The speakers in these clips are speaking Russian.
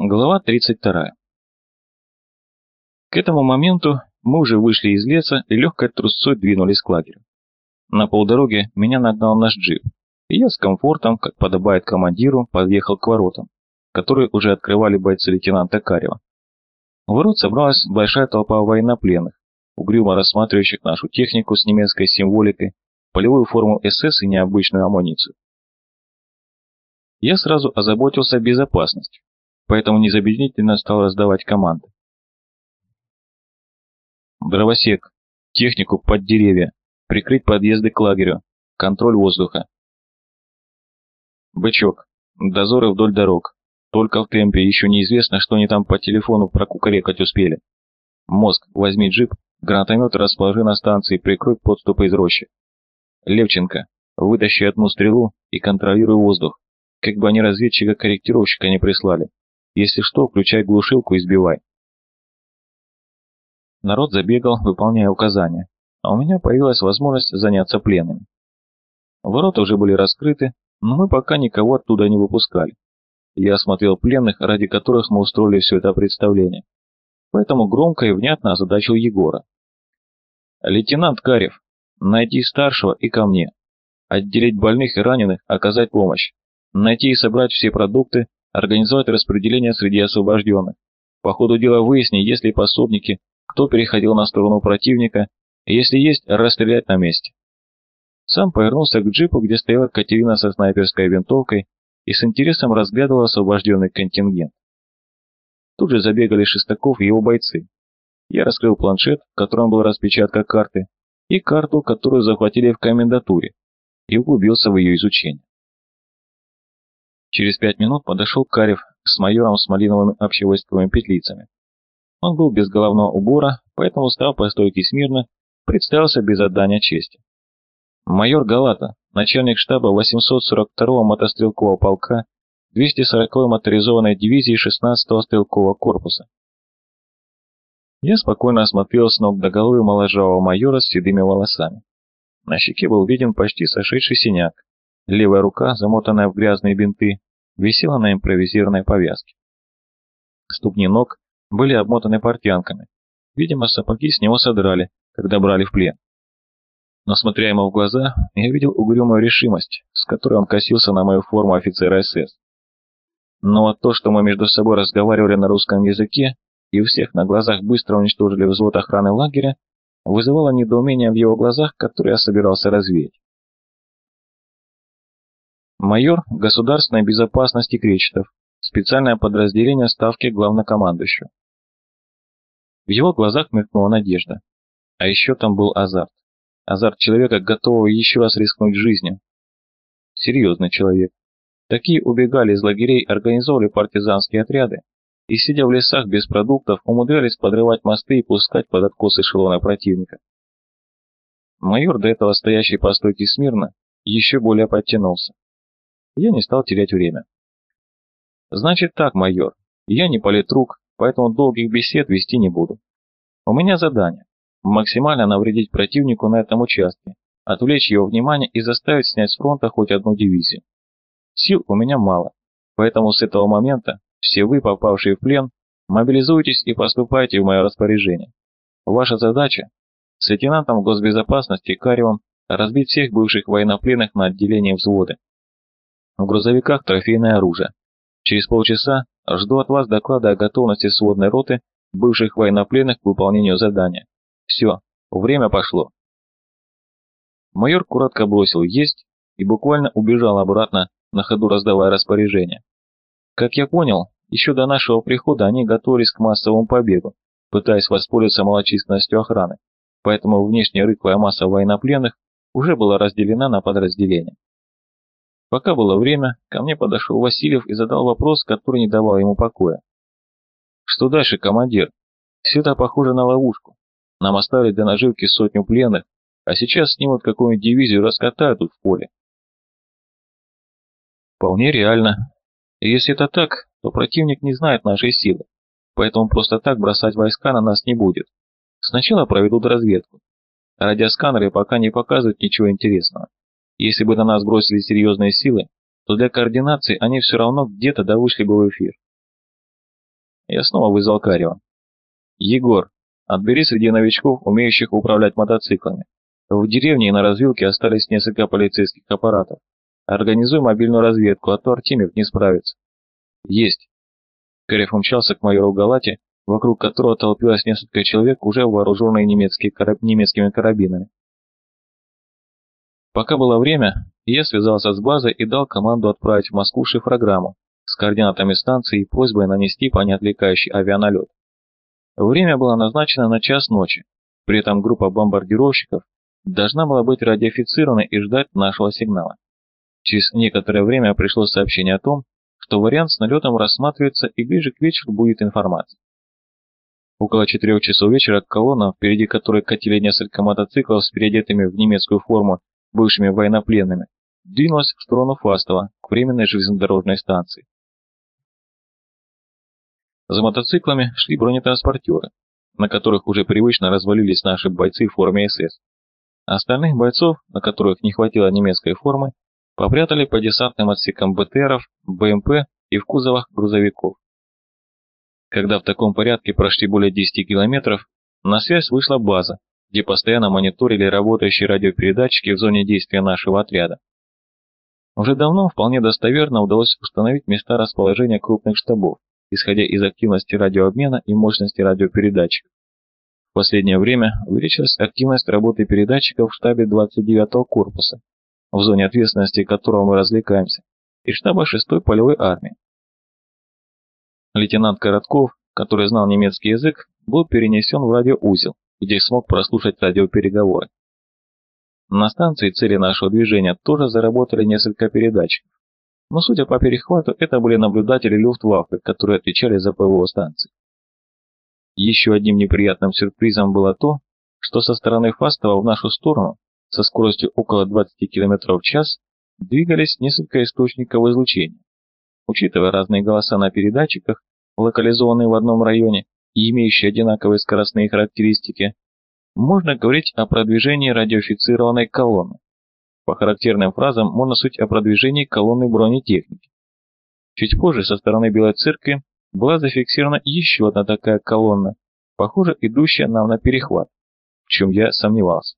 Глава 32. К этому моменту мы уже вышли из леса и легкой трусцой двинулись к лагерю. На полдороге меня нагнал наш джип, и я с комфортом, как подобает командиру, подъехал к воротам, которые уже открывали бойцы лейтенанта Карева. У ворот собралась большая толпа военнопленных, угрюмо рассматривающих нашу технику с немецкой символикой, полевую форму СС и необычную амуницию. Я сразу озаботился безопасностью поэтому незамедлительно стал раздавать команды. Дровосек, технику под деревья, прикрыть подъезды к лагерю, контроль воздуха. Бычок, дозоры вдоль дорог, только в темпе, еще неизвестно, что они там по телефону прокукарекать успели. Мозг, возьми джип, гранатомет расположи на станции, прикрой подступы из рощи. Левченко, вытащи одну стрелу и контролируй воздух, как бы они разведчика-корректировщика не прислали. Если что, включай глушилку и сбивай. Народ забегал, выполняя указания, а у меня появилась возможность заняться пленными. Ворота уже были раскрыты, но мы пока никого оттуда не выпускали. Я осмотрел пленных, ради которых мы устроили все это представление. Поэтому громко и внятно озадачил Егора. «Лейтенант Карев, найти старшего и ко мне. Отделить больных и раненых, оказать помощь. Найти и собрать все продукты, организовать распределение среди освобожденных. По ходу дела выясни, есть ли пособники, кто переходил на сторону противника, и если есть, расстрелять на месте. Сам повернулся к джипу, где стояла Катерина со снайперской винтовкой и с интересом разглядывала освобожденный контингент. Тут же забегали Шестаков и его бойцы. Я раскрыл планшет, в котором была распечатка карты, и карту, которую захватили в комендатуре, и углубился в ее изучение. Через пять минут подошел Карев с майором с малиновыми общевойсковыми петлицами. Он был без головного убора, поэтому стал по стойке смирно, представился без отдания чести. Майор Галата, начальник штаба 842-го мотострелкового полка 240-й моторизованной дивизии 16-го стрелкового корпуса. Я спокойно осмотрел с ног до головы моложавого майора с седыми волосами. На щеке был виден почти сошедший синяк, Левая рука, замотанная в грязные бинты, висела на импровизированной повязке. Ступни ног были обмотаны портянками. Видимо, сапоги с него содрали, когда брали в плен. Но смотря ему в глаза, я видел угрюмую решимость, с которой он косился на мою форму офицера СС. Но вот то, что мы между собой разговаривали на русском языке, и у всех на глазах быстро уничтожили взвод охраны лагеря, вызывало недоумение в его глазах, которые я собирался развеять майор государственной безопасности Кречетов, специальное подразделение ставки главнокомандующего. В его глазах мелькнула надежда. А еще там был азарт. Азарт человека, готового еще раз рискнуть жизнью. Серьезный человек. Такие убегали из лагерей, организовывали партизанские отряды и, сидя в лесах без продуктов, умудрялись подрывать мосты и пускать под откос эшелона противника. Майор, до этого стоящий по стойке смирно, еще более подтянулся. Я не стал терять время. Значит так, майор, я не политрук, поэтому долгих бесед вести не буду. У меня задание – максимально навредить противнику на этом участке, отвлечь его внимание и заставить снять с фронта хоть одну дивизию. Сил у меня мало, поэтому с этого момента все вы, попавшие в плен, мобилизуйтесь и поступайте в мое распоряжение. Ваша задача – с лейтенантом госбезопасности Каревым разбить всех бывших военнопленных на отделение взвода. В грузовиках трофейное оружие. Через полчаса жду от вас доклада о готовности сводной роты бывших военнопленных к выполнению задания. Все, время пошло. Майор коротко бросил «есть» и буквально убежал обратно, на ходу раздавая распоряжения. Как я понял, еще до нашего прихода они готовились к массовому побегу, пытаясь воспользоваться малочисленностью охраны, поэтому внешняя рыхлая масса военнопленных уже была разделена на подразделения. Пока было время, ко мне подошел Васильев и задал вопрос, который не давал ему покоя. «Что дальше, командир? Все это похоже на ловушку. Нам оставили для наживки сотню пленных, а сейчас снимут какую-нибудь дивизию и раскатают тут в поле». «Вполне реально. Если это так, то противник не знает нашей силы, поэтому просто так бросать войска на нас не будет. Сначала проведут разведку. Радиосканеры пока не показывают ничего интересного. Если бы на нас бросили серьезные силы, то для координации они все равно где-то да вышли бы в эфир. Я снова вызвал Карева. «Егор, отбери среди новичков, умеющих управлять мотоциклами. В деревне и на развилке остались несколько полицейских аппаратов. Организуй мобильную разведку, а то Артемьев не справится». «Есть». Карев умчался к майору Галате, вокруг которого толпилось несколько человек, уже вооруженные немецкими карабинами. Пока было время, я связался с базой и дал команду отправить в Москву шифрограмму с координатами станции и просьбой нанести по неотвлекающий авианалет. Время было назначено на час ночи, при этом группа бомбардировщиков должна была быть радиофицирована и ждать нашего сигнала. Через некоторое время пришло сообщение о том, что вариант с налетом рассматривается и ближе к вечеру будет информация. Около четырех часов вечера колонна, впереди которой катили несколько мотоциклов с переодетыми в немецкую форму бывшими военнопленными, двинулась в сторону Фастова, к временной железнодорожной станции. За мотоциклами шли бронетранспортеры, на которых уже привычно развалились наши бойцы в форме СС. Остальных бойцов, на которых не хватило немецкой формы, попрятали по десантным отсекам БТРов, БМП и в кузовах грузовиков. Когда в таком порядке прошли более 10 километров, на связь вышла база, где постоянно мониторили работающие радиопередатчики в зоне действия нашего отряда. Уже давно вполне достоверно удалось установить места расположения крупных штабов, исходя из активности радиообмена и мощности радиопередатчиков. В последнее время увеличилась активность работы передатчиков в штабе 29-го корпуса, в зоне ответственности которого мы развлекаемся, и штаба 6-й полевой армии. Лейтенант Коротков, который знал немецкий язык, был перенесен в радиоузел, где смог прослушать радиопереговоры. На станции цели нашего движения тоже заработали несколько передатчиков. Но судя по перехвату, это были наблюдатели Люфтваффе, которые отвечали за ПВО станции. Еще одним неприятным сюрпризом было то, что со стороны Фастова в нашу сторону со скоростью около 20 км в час двигались несколько источников излучения. Учитывая разные голоса на передатчиках, локализованные в одном районе и имеющие одинаковые скоростные характеристики, можно говорить о продвижении радиофицированной колонны. По характерным фразам можно суть о продвижении колонны бронетехники. Чуть позже со стороны Белой Церкви была зафиксирована еще одна такая колонна, похоже, идущая нам на перехват, в чем я сомневался.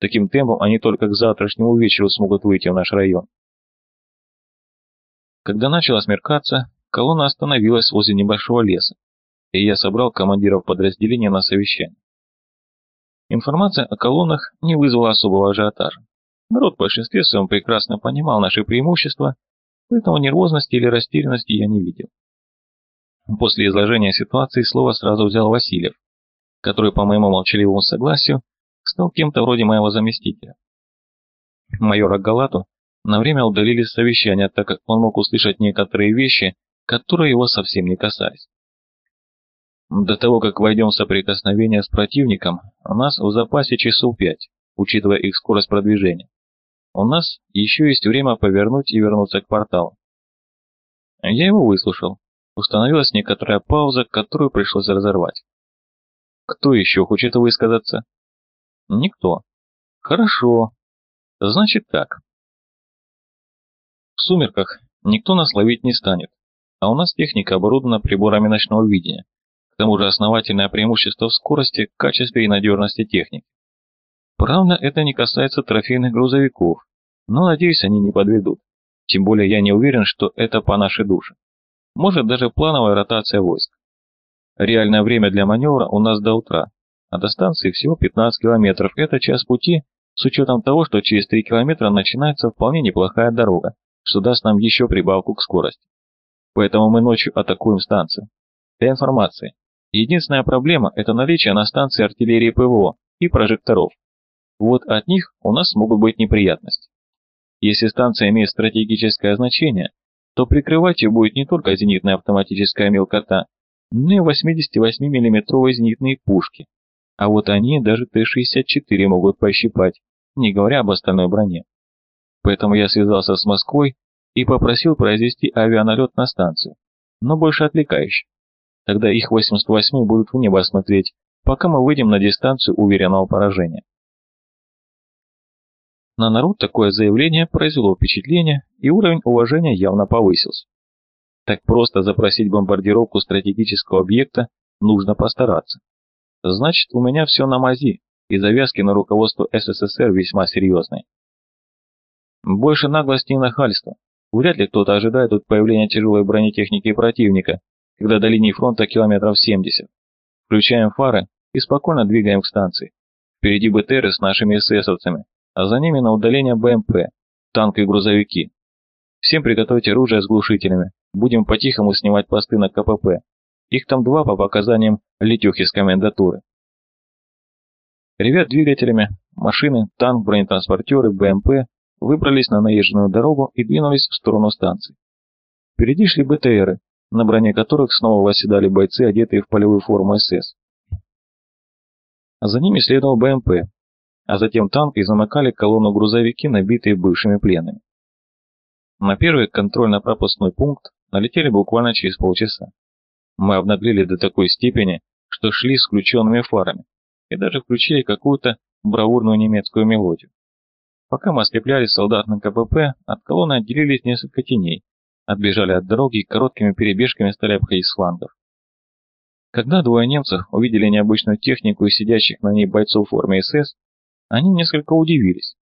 Таким темпом они только к завтрашнему вечеру смогут выйти в наш район. Когда начало смеркаться, колонна остановилась возле небольшого леса, и я собрал командиров подразделения на совещание. Информация о колоннах не вызвала особого ажиотажа. Народ в большинстве своем прекрасно понимал наши преимущества, поэтому нервозности или растерянности я не видел. После изложения ситуации слово сразу взял Васильев, который, по моему молчаливому согласию, стал кем-то вроде моего заместителя. Майора Галату на время удалили с совещания, так как он мог услышать некоторые вещи, которые его совсем не касались. До того, как войдем в соприкосновение с противником, у нас в запасе часов пять, учитывая их скорость продвижения. У нас еще есть время повернуть и вернуться к порталу. Я его выслушал. Установилась некоторая пауза, которую пришлось разорвать. Кто еще хочет высказаться? Никто. Хорошо. Значит так. В сумерках никто нас ловить не станет, а у нас техника оборудована приборами ночного видения, тому же основательное преимущество в скорости, качестве и надежности техники. Правда, это не касается трофейных грузовиков, но, надеюсь, они не подведут. Тем более я не уверен, что это по нашей душе. Может, даже плановая ротация войск. Реальное время для маневра у нас до утра, а до станции всего 15 километров, это час пути, с учетом того, что через 3 километра начинается вполне неплохая дорога, что даст нам еще прибавку к скорости. Поэтому мы ночью атакуем станцию. Для информации, Единственная проблема – это наличие на станции артиллерии ПВО и прожекторов. Вот от них у нас могут быть неприятности. Если станция имеет стратегическое значение, то прикрывать ее будет не только зенитная автоматическая мелкота, но и 88 миллиметровые зенитные пушки. А вот они даже Т-64 могут пощипать, не говоря об остальной броне. Поэтому я связался с Москвой и попросил произвести авианалет на станцию, но больше отвлекающий. Тогда их 88 будут в небо смотреть, пока мы выйдем на дистанцию уверенного поражения. На народ такое заявление произвело впечатление, и уровень уважения явно повысился. Так просто запросить бомбардировку стратегического объекта нужно постараться. Значит, у меня все на мази, и завязки на руководство СССР весьма серьезные. Больше наглости и нахальства. Вряд ли кто-то ожидает тут появления тяжелой бронетехники противника, когда до линии фронта километров 70. Включаем фары и спокойно двигаем к станции. Впереди БТРы с нашими эсэсовцами, а за ними на удаление БМП, танки и грузовики. Всем приготовить оружие с глушителями. Будем по-тихому снимать посты на КПП. Их там два по показаниям Летюхи с комендатуры. Ребят двигателями, машины, танк, бронетранспортеры, БМП выбрались на наезженную дорогу и двинулись в сторону станции. Впереди шли БТРы, на броне которых снова восседали бойцы, одетые в полевую форму СС. За ними следовал БМП, а затем танк и замыкали колонну грузовики, набитые бывшими пленными. На первый контрольно-пропускной пункт налетели буквально через полчаса. Мы обнаглели до такой степени, что шли с включенными фарами и даже включили какую-то бравурную немецкую мелодию. Пока мы оскреплялись солдат на КПП, от колонны отделились несколько теней, отбежали от дороги и короткими перебежками стали обходить с флангов. Когда двое немцев увидели необычную технику и сидящих на ней бойцов в форме СС, они несколько удивились.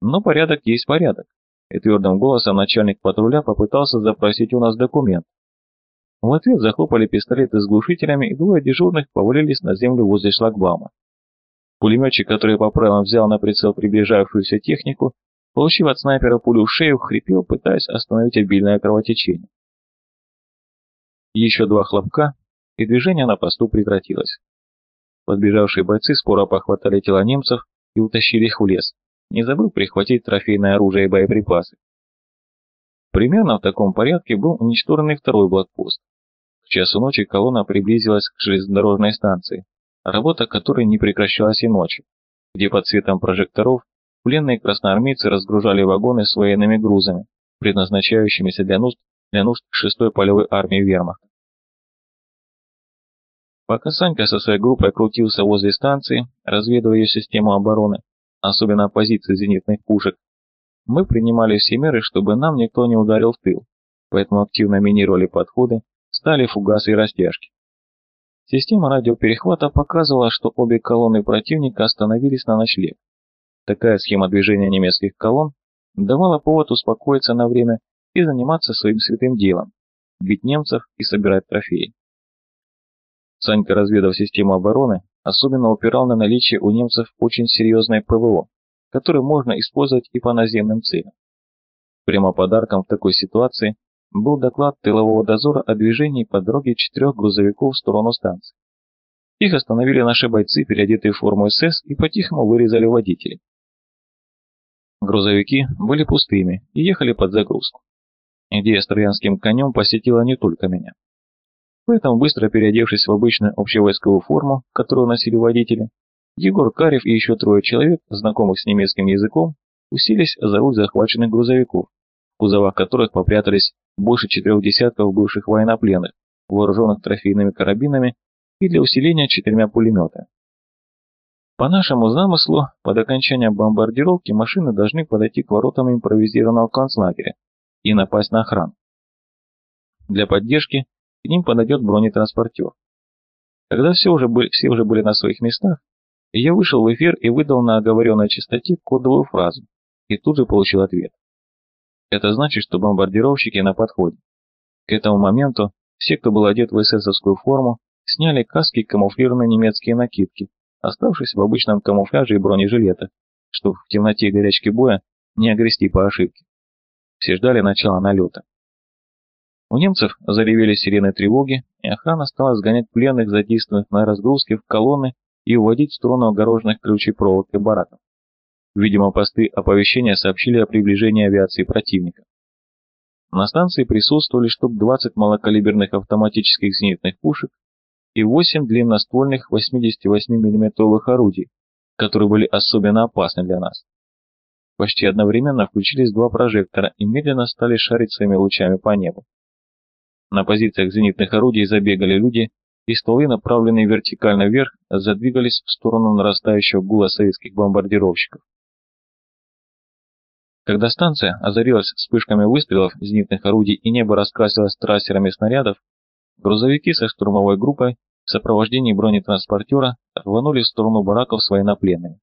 Но порядок есть порядок, и твердым голосом начальник патруля попытался запросить у нас документ. В ответ захлопали пистолеты с глушителями, и двое дежурных повалились на землю возле шлагбаума. Пулеметчик, который по правилам взял на прицел приближавшуюся технику, получив от снайпера пулю в шею, хрипел, пытаясь остановить обильное кровотечение. Еще два хлопка, и движение на посту прекратилось. Подбежавшие бойцы споро похватали тела немцев и утащили их в лес, не забыв прихватить трофейное оружие и боеприпасы. Примерно в таком порядке был уничтожен второй блокпост. К часу ночи колонна приблизилась к железнодорожной станции, работа которой не прекращалась и ночью, где под светом прожекторов пленные красноармейцы разгружали вагоны с военными грузами, предназначающимися для нужд, для нужд 6-й полевой армии вермахта. Пока Санька со своей группой крутился возле станции, разведывая ее систему обороны, особенно позиции зенитных пушек, мы принимали все меры, чтобы нам никто не ударил в тыл, поэтому активно минировали подходы, стали фугасы и растяжки. Система радиоперехвата показывала, что обе колонны противника остановились на ночлег. Такая схема движения немецких колонн давала повод успокоиться на время и заниматься своим святым делом – бить немцев и собирать трофеи. Санька, разведав систему обороны, особенно упирал на наличие у немцев очень серьезной ПВО, которое можно использовать и по наземным целям. Прямо подарком в такой ситуации был доклад тылового дозора о движении по дороге четырех грузовиков в сторону станции. Их остановили наши бойцы, переодетые в форму СС, и по-тихому вырезали водителей. Грузовики были пустыми и ехали под загрузку. Идея с троянским конем посетила не только меня. Поэтому, быстро переодевшись в обычную общевойсковую форму, которую носили водители, Егор Карев и еще трое человек, знакомых с немецким языком, уселись за руль захваченных грузовиков, в кузовах которых попрятались больше четырех десятков бывших военнопленных, вооруженных трофейными карабинами и для усиления четырьмя пулеметами. По нашему замыслу, под окончанием бомбардировки машины должны подойти к воротам импровизированного концлагеря и напасть на охрану. Для поддержки к ним подойдет бронетранспортер. Когда все уже были, все уже были на своих местах, я вышел в эфир и выдал на оговоренной частоте кодовую фразу, и тут же получил ответ. Это значит, что бомбардировщики на подходе. К этому моменту все, кто был одет в эсэсовскую форму, сняли каски и камуфлированные немецкие накидки, оставшись в обычном камуфляже и бронежилетах, чтобы в темноте и горячке боя не огрести по ошибке. Все ждали начала налета. У немцев заревели сирены тревоги, и охрана стала сгонять пленных, задействованных на разгрузке, в колонны и уводить в сторону огороженных ключей проволокой бараков. Видимо, посты оповещения сообщили о приближении авиации противника. На станции присутствовали штук 20 малокалиберных автоматических зенитных пушек и 8 длинноствольных 88 миллиметровых орудий, которые были особенно опасны для нас. Почти одновременно включились два прожектора и медленно стали шарить своими лучами по небу. На позициях зенитных орудий забегали люди, и стволы, направленные вертикально вверх, задвигались в сторону нарастающего гула советских бомбардировщиков. Когда станция озарилась вспышками выстрелов зенитных орудий и небо раскрасилось трассерами снарядов, грузовики со штурмовой группой в сопровождении бронетранспортера рванули в сторону бараков с военнопленными.